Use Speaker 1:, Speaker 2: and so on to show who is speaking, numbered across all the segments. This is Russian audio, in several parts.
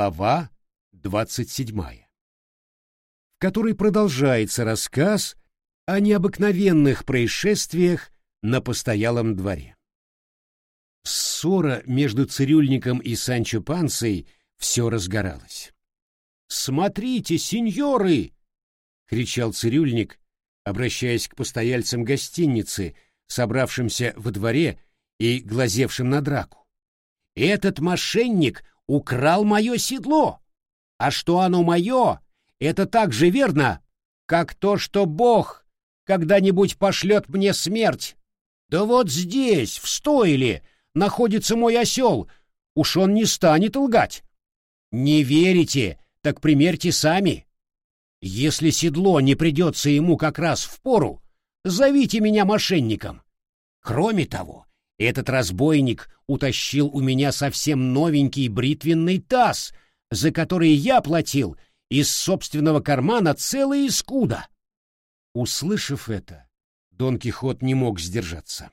Speaker 1: Глава двадцать седьмая, в которой продолжается рассказ о необыкновенных происшествиях на постоялом дворе. Ссора между цирюльником и Санчо Пансой все разгоралась. «Смотрите, сеньоры!» — кричал цирюльник, обращаясь к постояльцам гостиницы, собравшимся во дворе и глазевшим на драку. «Этот мошенник украл мое седло. А что оно мое, это так же верно, как то, что Бог когда-нибудь пошлет мне смерть. Да вот здесь, в стойле, находится мой осел, уж он не станет лгать. Не верите, так примерьте сами. Если седло не придется ему как раз в пору, зовите меня мошенником. Кроме того, этот разбойник утащил у меня совсем новенький бритвенный таз, за который я платил из собственного кармана целые скуда. Услышав это, Дон Кихот не мог сдержаться.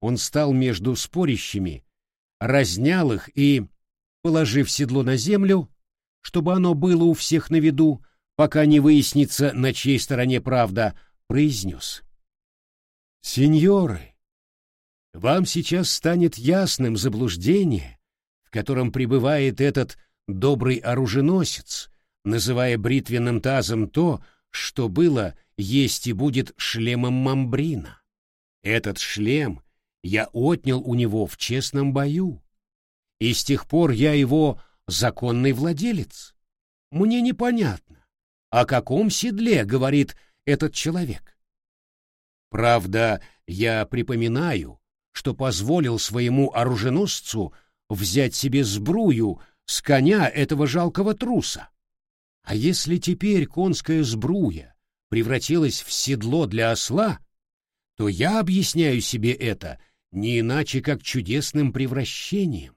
Speaker 1: Он стал между спорящими, разнял их и, положив седло на землю, чтобы оно было у всех на виду, пока не выяснится, на чьей стороне правда, произнес. «Сеньоры, вам сейчас станет ясным заблуждение, в котором пребывает этот добрый оруженосец, называя бритвенным тазом то, что было, есть и будет шлемом Мамбрина. Этот шлем я отнял у него в честном бою, и с тех пор я его законный владелец. Мне непонятно, о каком седле говорит этот человек. Правда, я припоминаю, что позволил своему оруженосцу взять себе сбрую с коня этого жалкого труса. А если теперь конская сбруя превратилась в седло для осла, то я объясняю себе это не иначе, как чудесным превращением.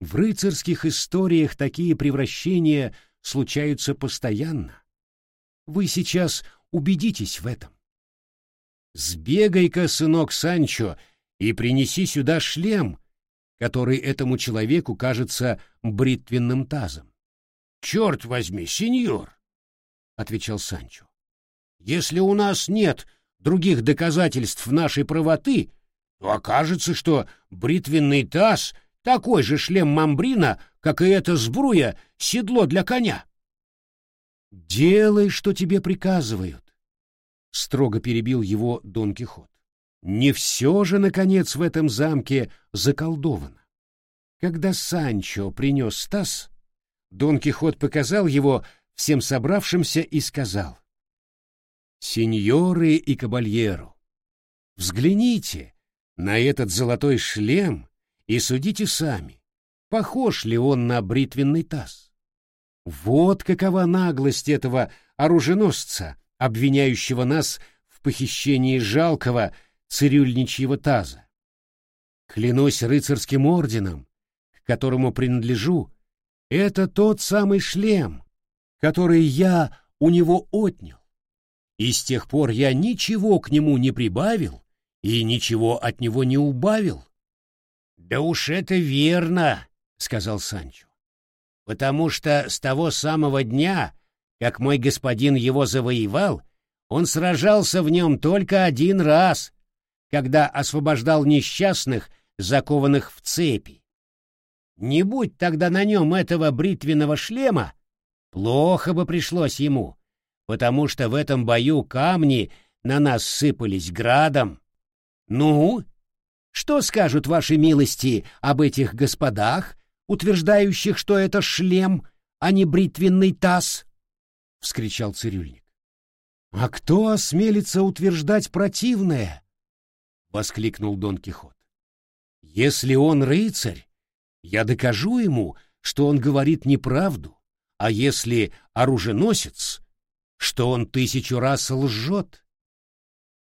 Speaker 1: В рыцарских историях такие превращения случаются постоянно. Вы сейчас убедитесь в этом. Сбегай-ка, сынок Санчо, и принеси сюда шлем, который этому человеку кажется бритвенным тазом. — Черт возьми, сеньор! — отвечал Санчо. — Если у нас нет других доказательств нашей правоты, то окажется, что бритвенный таз — такой же шлем мамбрина, как и эта сбруя, седло для коня. — Делай, что тебе приказывают, — строго перебил его Дон Кихот. Не все же, наконец, в этом замке заколдовано. Когда Санчо принес таз, Дон Кихот показал его всем собравшимся и сказал, «Сеньоры и кабальеру, взгляните на этот золотой шлем и судите сами, похож ли он на бритвенный таз. Вот какова наглость этого оруженосца, обвиняющего нас в похищении жалкого, цирюльничьего таза. Клянусь рыцарским орденом, к которому принадлежу, это тот самый шлем, который я у него отнял. И с тех пор я ничего к нему не прибавил и ничего от него не убавил. — Да уж это верно, — сказал Санчо, — потому что с того самого дня, как мой господин его завоевал, он сражался в нем только один раз — когда освобождал несчастных, закованных в цепи. Не будь тогда на нем этого бритвенного шлема, плохо бы пришлось ему, потому что в этом бою камни на нас сыпались градом. Ну, что скажут ваши милости об этих господах, утверждающих, что это шлем, а не бритвенный таз? — вскричал цирюльник. — А кто осмелится утверждать противное? — воскликнул Дон Кихот. «Если он рыцарь, я докажу ему, что он говорит неправду, а если оруженосец, что он тысячу раз лжет».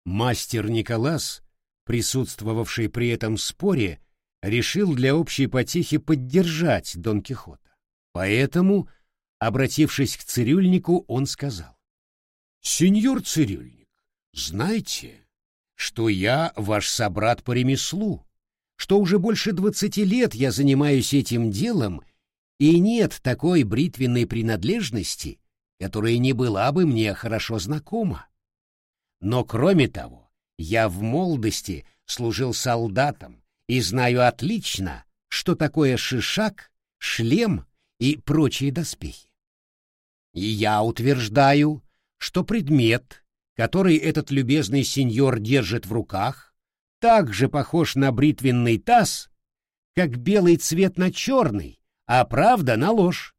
Speaker 1: Мастер Николас, присутствовавший при этом споре, решил для общей потехи поддержать Дон Кихота. Поэтому, обратившись к цирюльнику, он сказал, «Сеньор цирюльник, знайте, что я ваш собрат по ремеслу, что уже больше двадцати лет я занимаюсь этим делом и нет такой бритвенной принадлежности, которая не была бы мне хорошо знакома. Но кроме того, я в молодости служил солдатом и знаю отлично, что такое шишак, шлем и прочие доспехи. И я утверждаю, что предмет, который этот любезный сеньор держит в руках, так же похож на бритвенный таз, как белый цвет на черный, а правда на ложь.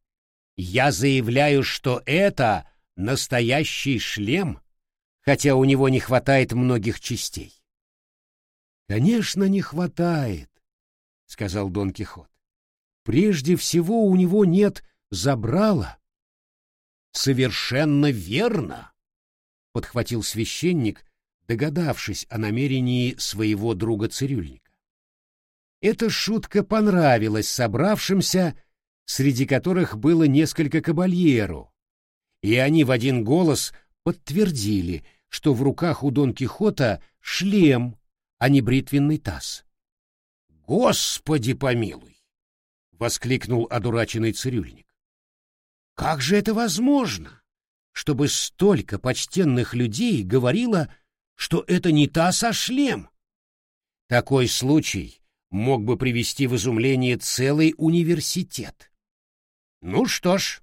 Speaker 1: Я заявляю, что это настоящий шлем, хотя у него не хватает многих частей. Конечно, не хватает, сказал Дон Кихот. Прежде всего у него нет забрала. Совершенно верно, подхватил священник, догадавшись о намерении своего друга-цирюльника. Эта шутка понравилась собравшимся, среди которых было несколько кабальеру, и они в один голос подтвердили, что в руках у Дон Кихота шлем, а не бритвенный таз. «Господи помилуй!» — воскликнул одураченный цирюльник. «Как же это возможно, чтобы столько почтенных людей говорило, что это не таз, а шлем?» Такой случай мог бы привести в изумление целый университет. Ну что ж,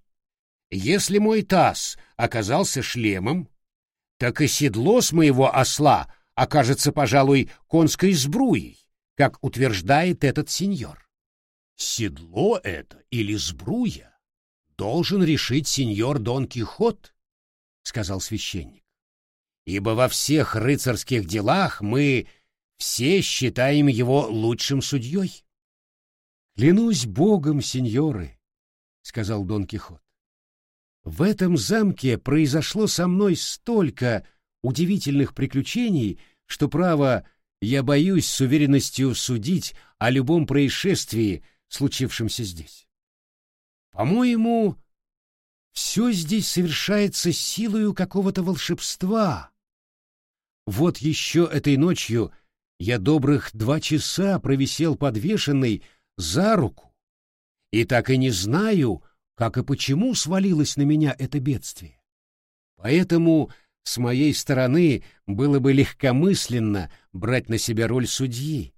Speaker 1: если мой таз оказался шлемом, так и седло с моего осла окажется, пожалуй, конской сбруей, как утверждает этот сеньор. Седло это или сбруя должен решить сеньор Дон Кихот, — сказал священник. Ибо во всех рыцарских делах мы все считаем его лучшим судьей. Клянусь богом, сеньоры, — сказал Дон Кихот. В этом замке произошло со мной столько удивительных приключений, что, право, я боюсь с уверенностью судить о любом происшествии, случившемся здесь. По-моему, все здесь совершается силою какого-то волшебства. Вот еще этой ночью я добрых два часа провисел подвешенный за руку, и так и не знаю, как и почему свалилось на меня это бедствие. Поэтому с моей стороны было бы легкомысленно брать на себя роль судьи.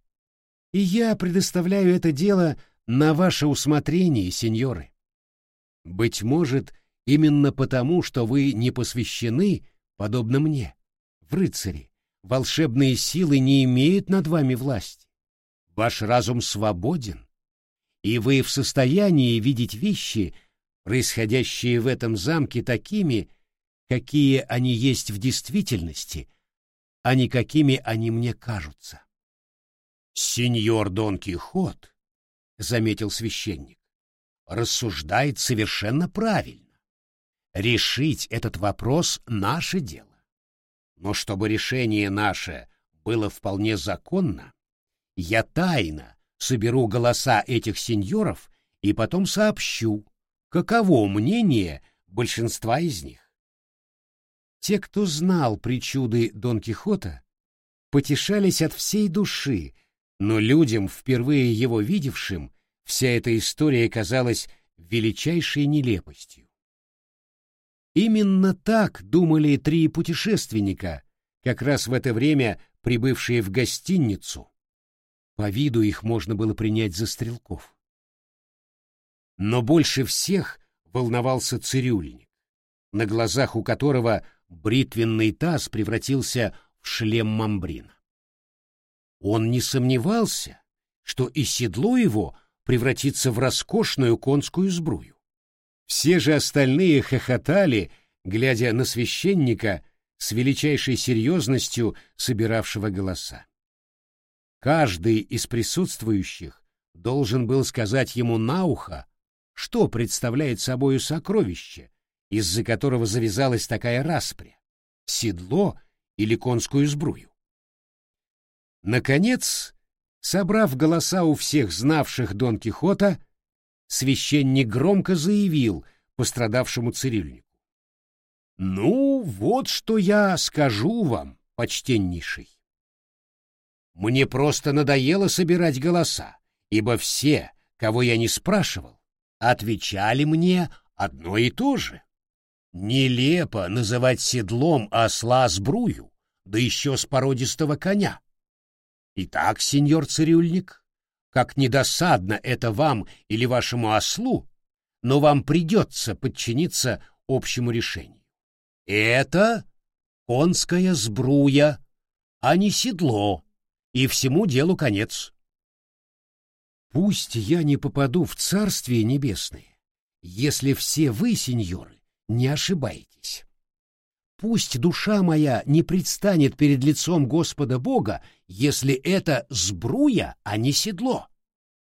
Speaker 1: И я предоставляю это дело на ваше усмотрение, сеньоры. Быть может, именно потому, что вы не посвящены, подобно мне, в рыцари, волшебные силы не имеют над вами власти. Ваш разум свободен, и вы в состоянии видеть вещи, происходящие в этом замке такими, какие они есть в действительности, а не какими они мне кажутся. «Сеньор Дон Кихот», — заметил священник, — «рассуждает совершенно правильно. Решить этот вопрос — наше дело. Но чтобы решение наше было вполне законно, я тайно соберу голоса этих сеньоров и потом сообщу, каково мнение большинства из них. Те, кто знал причуды Дон Кихота, потешались от всей души, но людям, впервые его видевшим, вся эта история казалась величайшей нелепостью. Именно так думали три путешественника, как раз в это время прибывшие в гостиницу. По виду их можно было принять за стрелков. Но больше всех волновался цирюльник, на глазах у которого бритвенный таз превратился в шлем мамбрина. Он не сомневался, что и седло его превратится в роскошную конскую сбрую. Все же остальные хохотали, глядя на священника с величайшей серьезностью собиравшего голоса. Каждый из присутствующих должен был сказать ему на ухо, что представляет собою сокровище, из-за которого завязалась такая распря — седло или конскую сбрую. Наконец, собрав голоса у всех знавших Дон Кихота, священник громко заявил пострадавшему цирюльнику. «Ну, вот что я скажу вам, почтеннейший. Мне просто надоело собирать голоса, ибо все, кого я не спрашивал, отвечали мне одно и то же. Нелепо называть седлом осла сбрую, да еще с породистого коня. Итак, сеньор цирюльник, как недосадно это вам или вашему ослу, но вам придется подчиниться общему решению. Это конская сбруя, а не седло, и всему делу конец. Пусть я не попаду в Царствие Небесное, если все вы, сеньоры, не ошибаетесь. Пусть душа моя не предстанет перед лицом Господа Бога, если это сбруя, а не седло.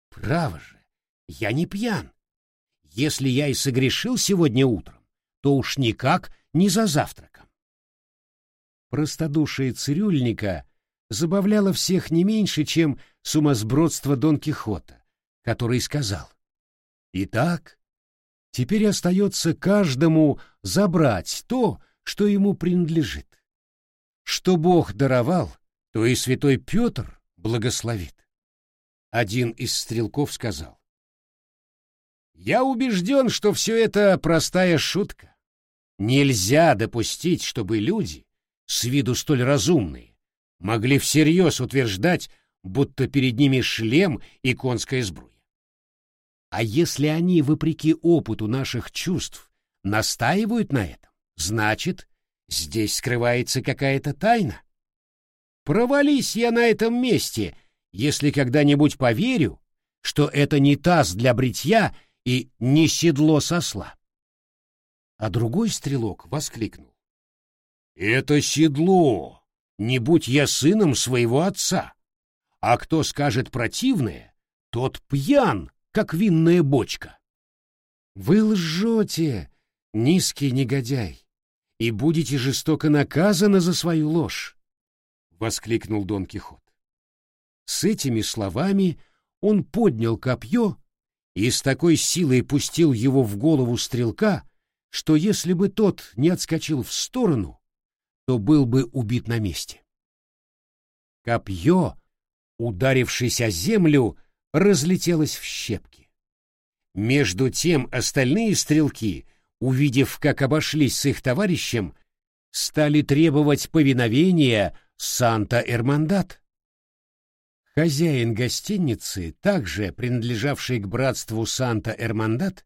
Speaker 1: Право же, я не пьян. Если я и согрешил сегодня утром, то уж никак не за завтраком. Простодушие цирюльника забавляло всех не меньше, чем сумасбродство Дон Кихота, который сказал, «Итак, теперь остается каждому забрать то, что ему принадлежит. Что Бог даровал, то и святой Петр благословит». Один из стрелков сказал, «Я убежден, что все это простая шутка. Нельзя допустить, чтобы люди, с виду столь разумные, могли всерьез утверждать, будто перед ними шлем и конская сбруя. А если они, вопреки опыту наших чувств, настаивают на этом, значит, здесь скрывается какая-то тайна. Провались я на этом месте, если когда-нибудь поверю, что это не таз для бритья и не седло сосла. А другой стрелок воскликнул. «Это седло! Не будь я сыном своего отца! А кто скажет противное, тот пьян, как винная бочка!» «Вы лжете, низкий негодяй, и будете жестоко наказаны за свою ложь!» — воскликнул Дон Кихот. С этими словами он поднял копье и с такой силой пустил его в голову стрелка, что если бы тот не отскочил в сторону, то был бы убит на месте. Копье, ударившись о землю, разлетелось в щепки. Между тем остальные стрелки, увидев, как обошлись с их товарищем, стали требовать повиновения Санта-Эрмандат. Хозяин гостиницы, также принадлежавший к братству Санта-Эрмандат,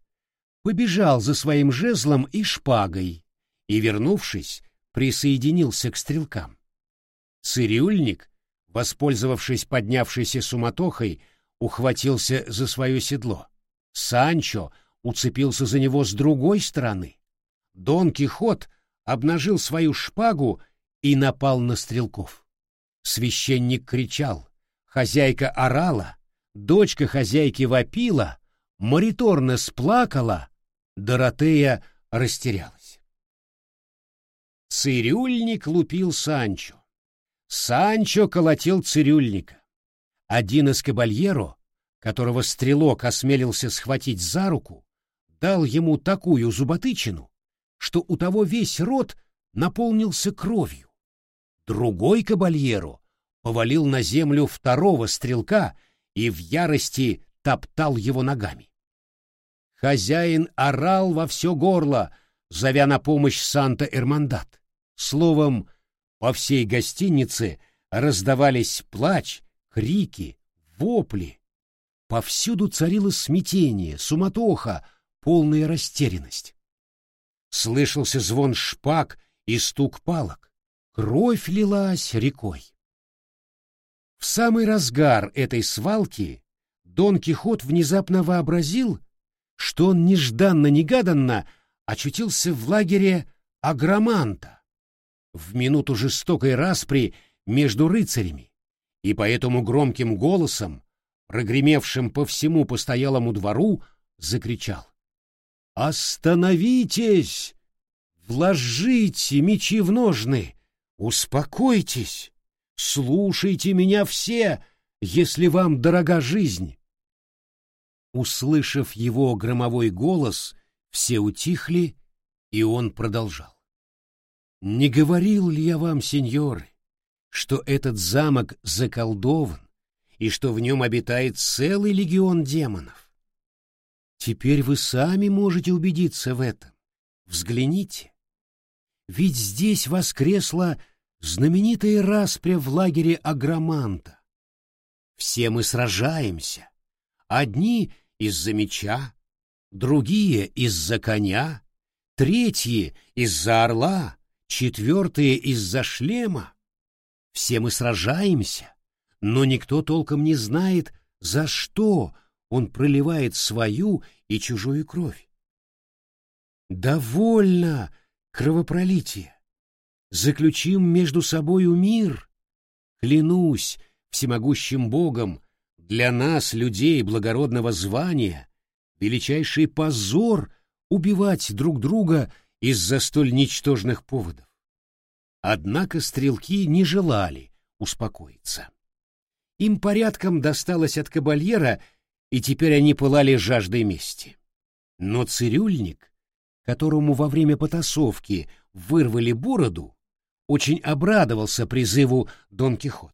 Speaker 1: побежал за своим жезлом и шпагой и, вернувшись, присоединился к стрелкам. Цирюльник, воспользовавшись поднявшейся суматохой, ухватился за свое седло. Санчо уцепился за него с другой стороны. Дон Кихот обнажил свою шпагу и напал на стрелков. Священник кричал, хозяйка орала, дочка хозяйки вопила, Мориторно сплакала, Доротея растерялась. Цирюльник лупил Санчо. Санчо колотил цирюльника. Один из кабальеро, которого стрелок осмелился схватить за руку, дал ему такую зуботычину, что у того весь рот наполнился кровью. Другой кабальеро повалил на землю второго стрелка и в ярости топтал его ногами. Хозяин орал во все горло, зовя на помощь Санта-Эрмандат. Словом, по всей гостинице раздавались плач, крики, вопли. Повсюду царило смятение, суматоха, полная растерянность. Слышался звон шпаг и стук палок. Кровь лилась рекой. В самый разгар этой свалки Дон Кихот внезапно вообразил, что он нежданно-негаданно очутился в лагере Агроманта в минуту жестокой распри между рыцарями, и поэтому громким голосом, прогремевшим по всему постоялому двору, закричал «Остановитесь! Вложите мечи в ножны! Успокойтесь! Слушайте меня все, если вам дорога жизнь!» Услышав его громовой голос, все утихли, и он продолжал. «Не говорил ли я вам, сеньоры, что этот замок заколдован и что в нем обитает целый легион демонов? Теперь вы сами можете убедиться в этом. Взгляните. Ведь здесь воскресла знаменитая распря в лагере Агроманта. Все мы сражаемся. Одни из-за меча, другие из-за коня, третьи из-за орла, четвертые из-за шлема. Все мы сражаемся, но никто толком не знает, за что он проливает свою и чужую кровь. Довольно кровопролития. Заключим между собою мир. Клянусь всемогущим Богом, для нас, людей благородного звания, величайший позор убивать друг друга из-за столь ничтожных поводов. Однако стрелки не желали успокоиться. Им порядком досталось от кабальера, и теперь они пылали жаждой мести. Но цирюльник, которому во время потасовки вырвали бороду, очень обрадовался призыву Дон Кихота.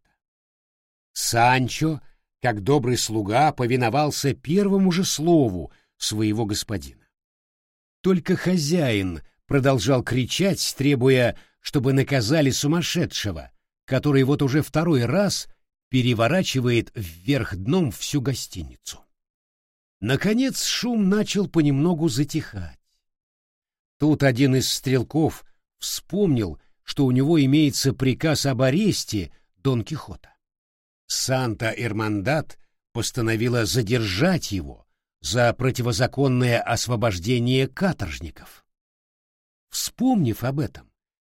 Speaker 1: Санчо, как добрый слуга, повиновался первому же слову своего господина. Только хозяин продолжал кричать, требуя, чтобы наказали сумасшедшего, который вот уже второй раз переворачивает вверх дном всю гостиницу. Наконец шум начал понемногу затихать. Тут один из стрелков вспомнил, что у него имеется приказ об аресте Дон Кихота. Санта-Эрмандат постановила задержать его за противозаконное освобождение каторжников. Вспомнив об этом,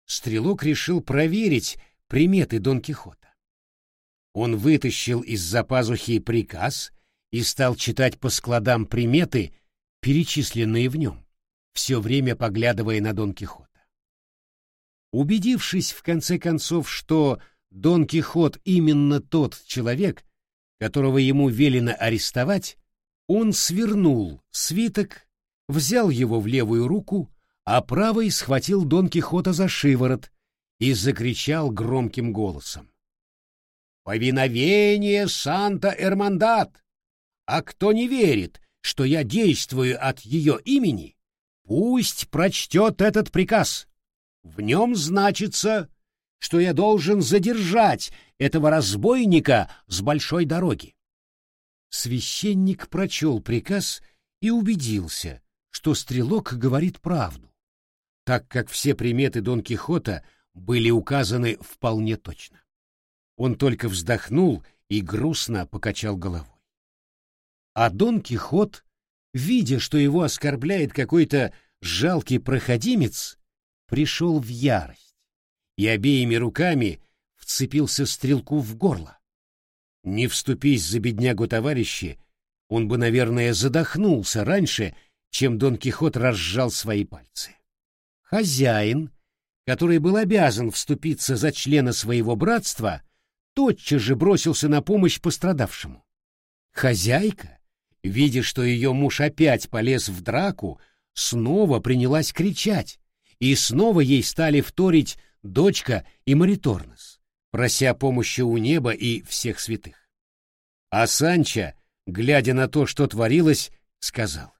Speaker 1: стрелок решил проверить приметы Дон Кихота. Он вытащил из-за пазухи приказ и стал читать по складам приметы, перечисленные в нем, все время поглядывая на Дон Кихота. Убедившись в конце концов, что Дон Кихот именно тот человек, которого ему велено арестовать, он свернул свиток, взял его в левую руку, а правой схватил Дон Кихота за шиворот и закричал громким голосом. «Повиновение Санта-Эрмандат! А кто не верит, что я действую от ее имени, пусть прочтет этот приказ. В нем значится, что я должен задержать этого разбойника с большой дороги. Священник прочел приказ и убедился, что стрелок говорит правду, так как все приметы Дон Кихота были указаны вполне точно. Он только вздохнул и грустно покачал головой. А Дон Кихот, видя, что его оскорбляет какой-то жалкий проходимец, пришел в ярость и обеими руками вцепился стрелку в горло. Не вступись за беднягу товарищи, он бы, наверное, задохнулся раньше, чем Дон Кихот разжал свои пальцы. Хозяин, который был обязан вступиться за члена своего братства, тотчас же бросился на помощь пострадавшему. Хозяйка, видя, что ее муж опять полез в драку, снова принялась кричать, и снова ей стали вторить дочка и Мариторнес, прося помощи у неба и всех святых. А Санча, глядя на то, что творилось, сказал,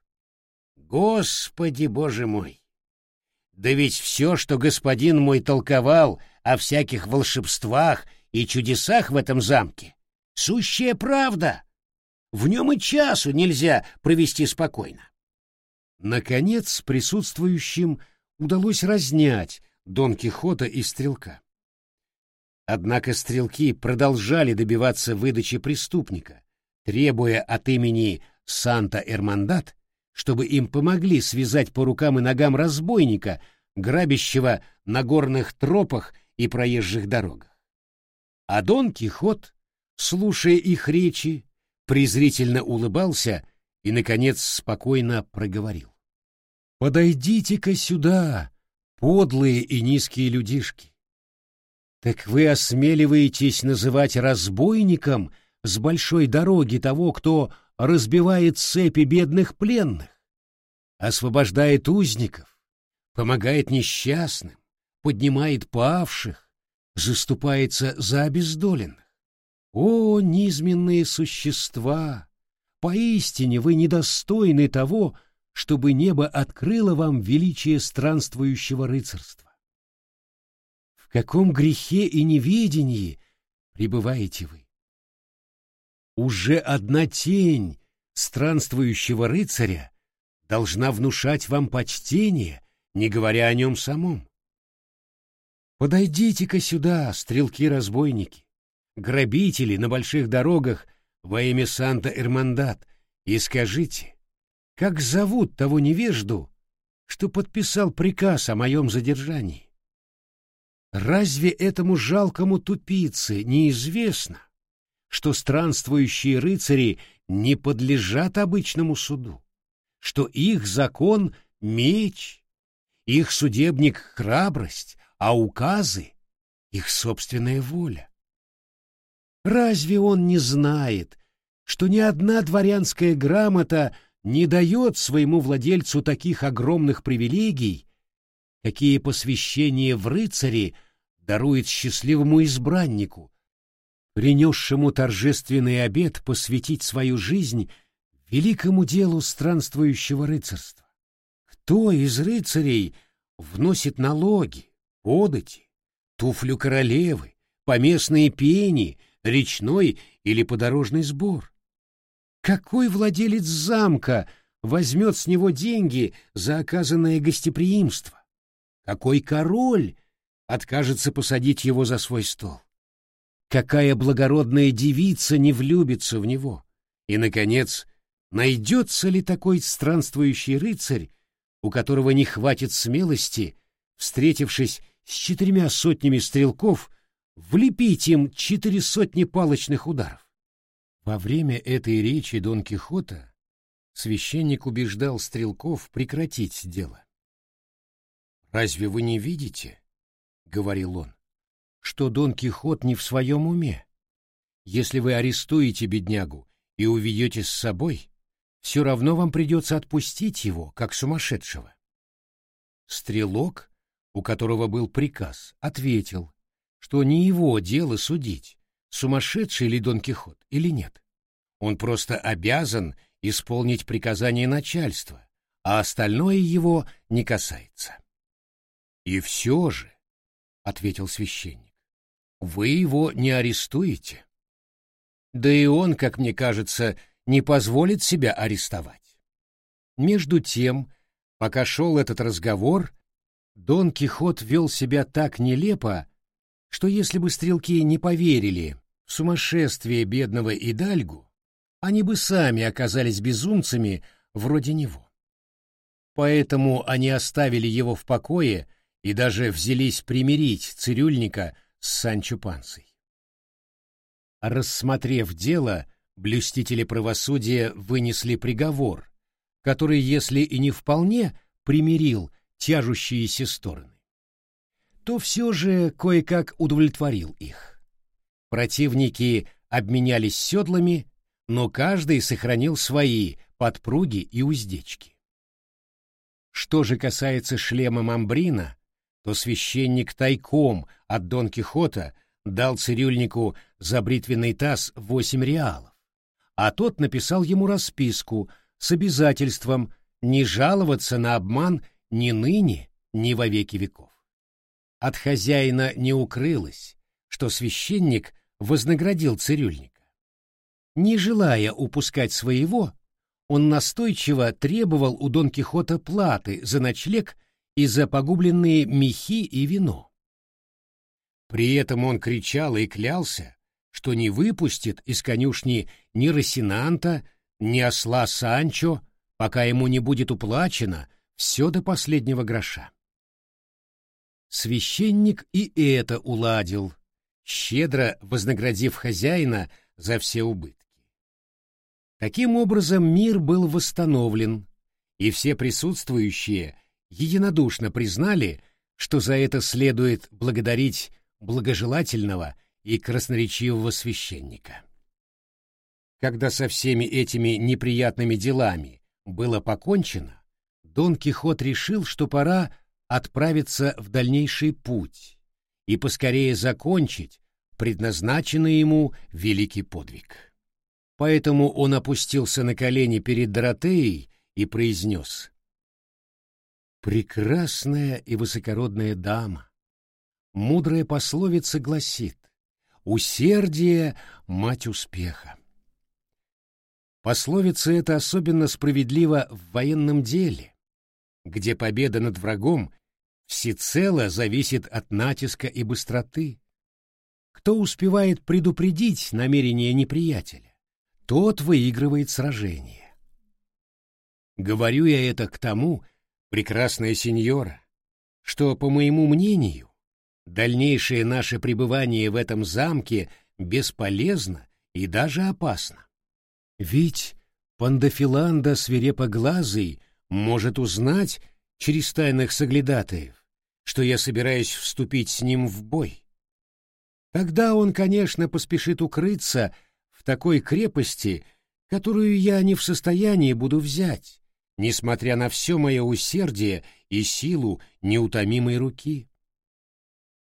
Speaker 1: «Господи, Боже мой! Да ведь все, что господин мой толковал о всяких волшебствах и чудесах в этом замке, сущая правда. В нем и часу нельзя провести спокойно». Наконец, присутствующим удалось разнять Дон Кихота и Стрелка. Однако стрелки продолжали добиваться выдачи преступника, требуя от имени Санта-Эрмандат, чтобы им помогли связать по рукам и ногам разбойника, грабящего на горных тропах и проезжих дорогах. А Дон Кихот, слушая их речи, презрительно улыбался и, наконец, спокойно проговорил. «Подойдите-ка сюда, подлые и низкие людишки. Так вы осмеливаетесь называть разбойником с большой дороги того, кто разбивает цепи бедных пленных, освобождает узников, помогает несчастным, поднимает павших, заступается за обездоленных. О, низменные существа, поистине вы недостойны того, чтобы небо открыло вам величие странствующего рыцарства. В каком грехе и неведении пребываете вы? Уже одна тень странствующего рыцаря должна внушать вам почтение, не говоря о нем самом. Подойдите-ка сюда, стрелки-разбойники, грабители на больших дорогах во имя Санта-Эрмандат, и скажите, как зовут того невежду, что подписал приказ о моем задержании? Разве этому жалкому тупице неизвестно, что странствующие рыцари не подлежат обычному суду, что их закон — меч, их судебник — храбрость, а указы — их собственная воля. Разве он не знает, что ни одна дворянская грамота не дает своему владельцу таких огромных привилегий, какие посвящение в рыцари дарует счастливому избраннику, принесшему торжественный обет посвятить свою жизнь великому делу странствующего рыцарства. Кто из рыцарей вносит налоги, подати, туфлю королевы, поместные пени, речной или подорожный сбор? Какой владелец замка возьмет с него деньги за оказанное гостеприимство? Какой король откажется посадить его за свой стол? Какая благородная девица не влюбится в него? И, наконец, найдется ли такой странствующий рыцарь, у которого не хватит смелости, встретившись с четырьмя сотнями стрелков, влепить им четыре сотни палочных ударов? Во время этой речи Дон Кихота священник убеждал стрелков прекратить дело. «Разве вы не видите, — говорил он, что Дон Кихот не в своем уме. Если вы арестуете беднягу и уведете с собой, все равно вам придется отпустить его, как сумасшедшего. Стрелок, у которого был приказ, ответил, что не его дело судить, сумасшедший ли Дон Кихот или нет. Он просто обязан исполнить приказание начальства, а остальное его не касается. «И все же», — ответил священник, вы его не арестуете. Да и он, как мне кажется, не позволит себя арестовать. Между тем, пока шел этот разговор, Дон Кихот вел себя так нелепо, что если бы стрелки не поверили в сумасшествие бедного Идальгу, они бы сами оказались безумцами вроде него. Поэтому они оставили его в покое и даже взялись примирить цирюльника с Санчо Пансой. Рассмотрев дело, блюстители правосудия вынесли приговор, который, если и не вполне примирил тяжущиеся стороны, то все же кое-как удовлетворил их. Противники обменялись седлами, но каждый сохранил свои подпруги и уздечки. Что же касается шлема Мамбрина, то священник тайком от Дон Кихота дал цирюльнику за бритвенный таз восемь реалов, а тот написал ему расписку с обязательством не жаловаться на обман ни ныне, ни во веки веков. От хозяина не укрылось, что священник вознаградил цирюльника. Не желая упускать своего, он настойчиво требовал у Дон Кихота платы за ночлег и за погубленные мехи и вино. При этом он кричал и клялся, что не выпустит из конюшни ни Росинанта, ни осла Санчо, пока ему не будет уплачено все до последнего гроша. Священник и это уладил, щедро вознаградив хозяина за все убытки. Таким образом мир был восстановлен, и все присутствующие единодушно признали, что за это следует благодарить благожелательного и красноречивого священника. Когда со всеми этими неприятными делами было покончено, Дон Кихот решил, что пора отправиться в дальнейший путь и поскорее закончить предназначенный ему великий подвиг. поэтому он опустился на колени перед Доротеей и произнес «Прекрасная и высокородная дама, мудрая пословица гласит «Усердие — мать успеха». Пословица эта особенно справедлива в военном деле, где победа над врагом всецело зависит от натиска и быстроты. Кто успевает предупредить намерения неприятеля, тот выигрывает сражение. Говорю я это к тому, прекрасная сеньора, что, по моему мнению, дальнейшее наше пребывание в этом замке бесполезно и даже опасно. Ведь Пандафиланда свирепоглазый может узнать через тайных соглядатаев, что я собираюсь вступить с ним в бой. Тогда он, конечно, поспешит укрыться в такой крепости, которую я не в состоянии буду взять, несмотря на все мое усердие и силу неутомимой руки.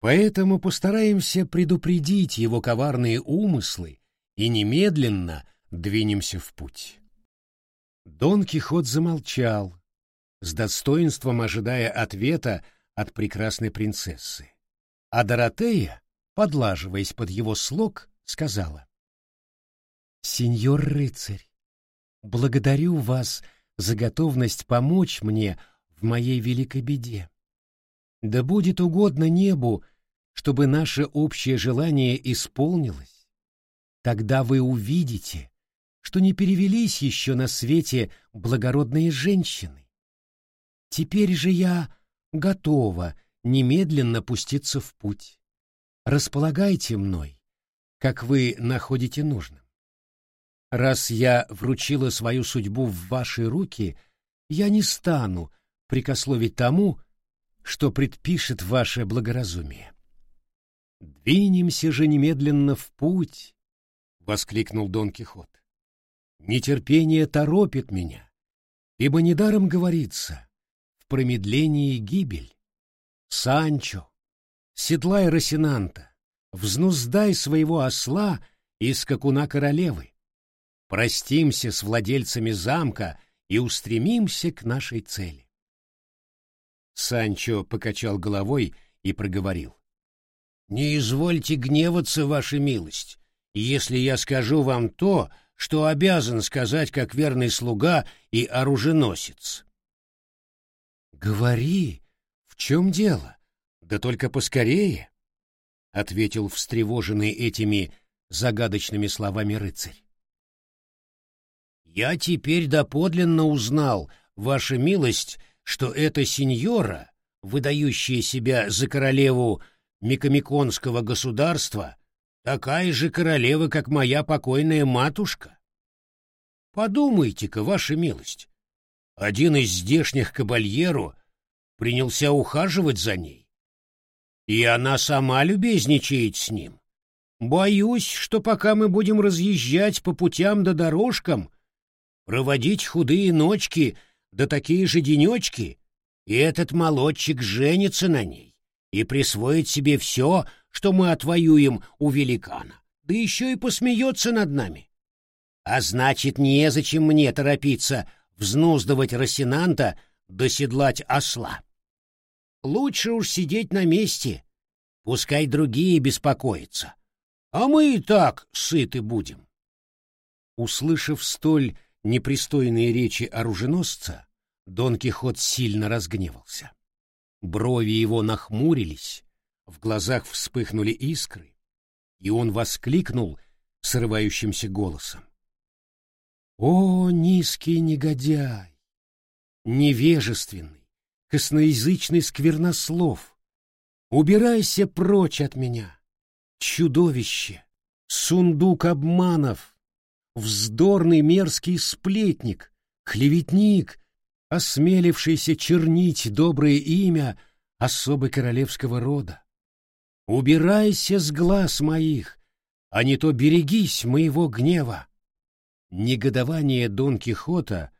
Speaker 1: Поэтому постараемся предупредить его коварные умыслы и немедленно двинемся в путь. Дон Кихот замолчал, с достоинством ожидая ответа от прекрасной принцессы. А Доротея, подлаживаясь под его слог, сказала. «Сеньор рыцарь, благодарю вас за готовность помочь мне в моей великой беде. Да будет угодно небу, чтобы наше общее желание исполнилось. Тогда вы увидите, что не перевелись еще на свете благородные женщины. Теперь же я готова немедленно пуститься в путь. Располагайте мной, как вы находите нужным. Раз я вручила свою судьбу в ваши руки, я не стану прикословить тому, что предпишет ваше благоразумие. «Двинемся же немедленно в путь!» — воскликнул Дон Кихот. «Нетерпение торопит меня, ибо недаром говорится, промедлении гибель. Санчо, седлай Росинанта, взнуздай своего осла и скакуна королевы. Простимся с владельцами замка и устремимся к нашей цели. Санчо покачал головой и проговорил. «Не извольте гневаться, ваша милость, если я скажу вам то, что обязан сказать как верный слуга и оруженосец». «Говори, в чем дело? Да только поскорее», — ответил встревоженный этими загадочными словами рыцарь. «Я теперь доподлинно узнал, ваша милость, что эта сеньора, выдающая себя за королеву Микомиконского государства, такая же королева, как моя покойная матушка. Подумайте-ка, ваша милость, один из здешних кабальеру принялся ухаживать за ней, и она сама любезничает с ним. Боюсь, что пока мы будем разъезжать по путям да дорожкам, проводить худые ночки — да такие же денечки, и этот молодчик женится на ней и присвоит себе все, что мы отвоюем у великана, да еще и посмеется над нами. А значит, незачем мне торопиться взнуздывать Росинанта доседлать осла. Лучше уж сидеть на месте, пускай другие беспокоятся, а мы и так сыты будем. Услышав столь непристойные речи оруженосца, Дон Кихот сильно разгневался. Брови его нахмурились, в глазах вспыхнули искры, и он воскликнул срывающимся голосом. «О, низкий негодяй! Невежественный, косноязычный сквернослов! Убирайся прочь от меня! Чудовище! Сундук обманов! вздорный мерзкий сплетник, клеветник, осмелившийся чернить доброе имя особы королевского рода. Убирайся с глаз моих, а не то берегись моего гнева. Негодование Дон Кихота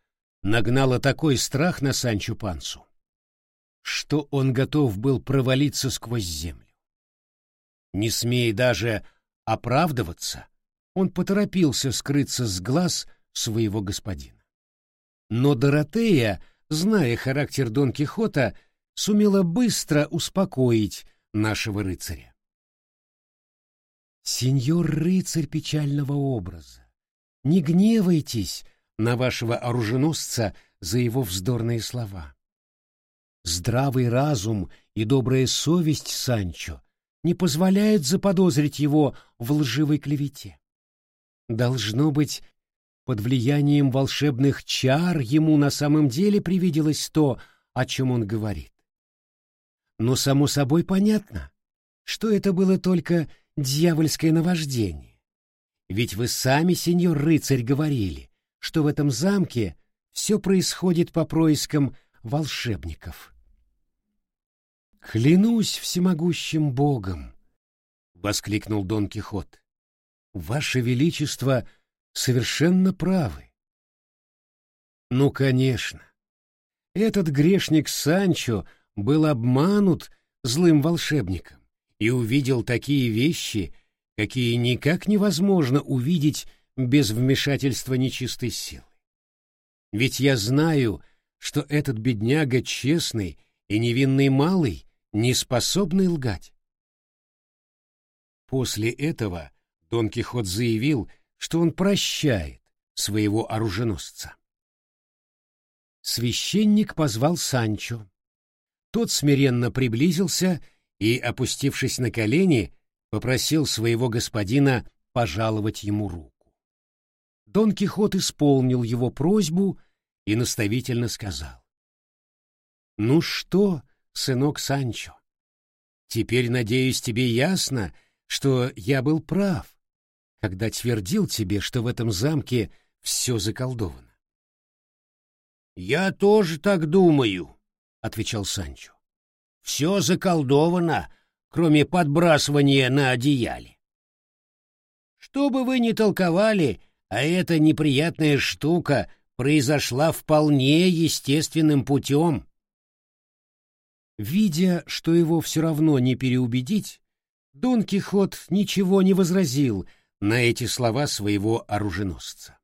Speaker 1: нагнало такой страх на Санчо Пансу, что он готов был провалиться сквозь землю. Не смея даже оправдываться, он поторопился скрыться с глаз своего господина. Но Доротея, зная характер Дон Кихота, сумела быстро успокоить нашего рыцаря. «Сеньор рыцарь печального образа, не гневайтесь на вашего оруженосца за его вздорные слова. Здравый разум и добрая совесть Санчо не позволяют заподозрить его в лживой клевете. Должно быть, под влиянием волшебных чар ему на самом деле привиделось то, о чем он говорит. Но само собой понятно, что это было только дьявольское наваждение. Ведь вы сами, сеньор рыцарь, говорили, что в этом замке все происходит по проискам волшебников. «Клянусь всемогущим Богом!» — воскликнул Дон Кихот. «Ваше Величество совершенно правы». «Ну, конечно. Этот грешник Санчо был обманут злым волшебником и увидел такие вещи, какие никак невозможно увидеть без вмешательства нечистой силы. Ведь я знаю, что этот бедняга честный и невинный малый, не способный лгать. После этого Дон Кихот заявил, что он прощает своего оруженосца. Священник позвал Санчо. Тот смиренно приблизился и, опустившись на колени, попросил своего господина пожаловать ему руку. Дон Кихот исполнил его просьбу и наставительно сказал. «Ну что, сынок Санчо, теперь, надеюсь, тебе ясно, что я был прав, когда твердил тебе, что в этом замке все заколдовано».
Speaker 2: «Я тоже так думаю», — отвечал Санчо. «Все заколдовано, кроме подбрасывания на одеяле. Что бы вы ни толковали, а эта неприятная штука произошла вполне естественным путем.
Speaker 1: Видя, что его все равно не переубедить, Дон Кихот ничего не возразил на эти слова своего оруженосца.